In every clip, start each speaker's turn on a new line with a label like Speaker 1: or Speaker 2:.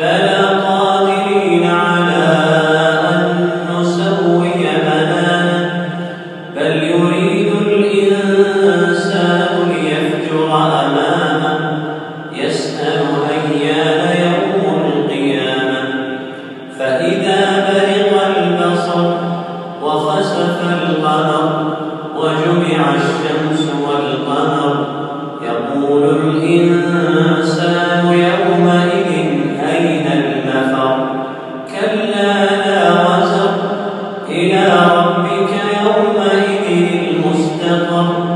Speaker 1: فلا Santo,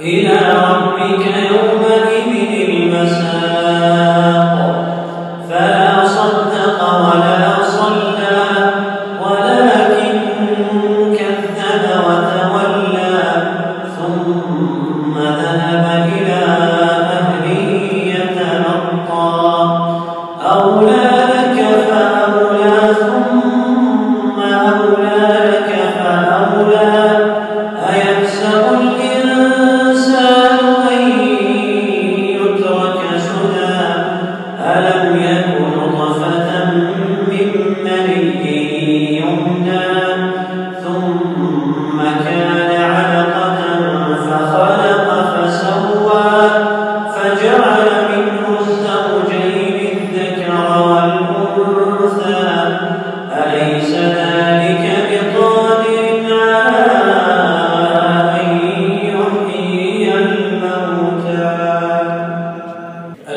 Speaker 1: إلى ربك يومئذ المساء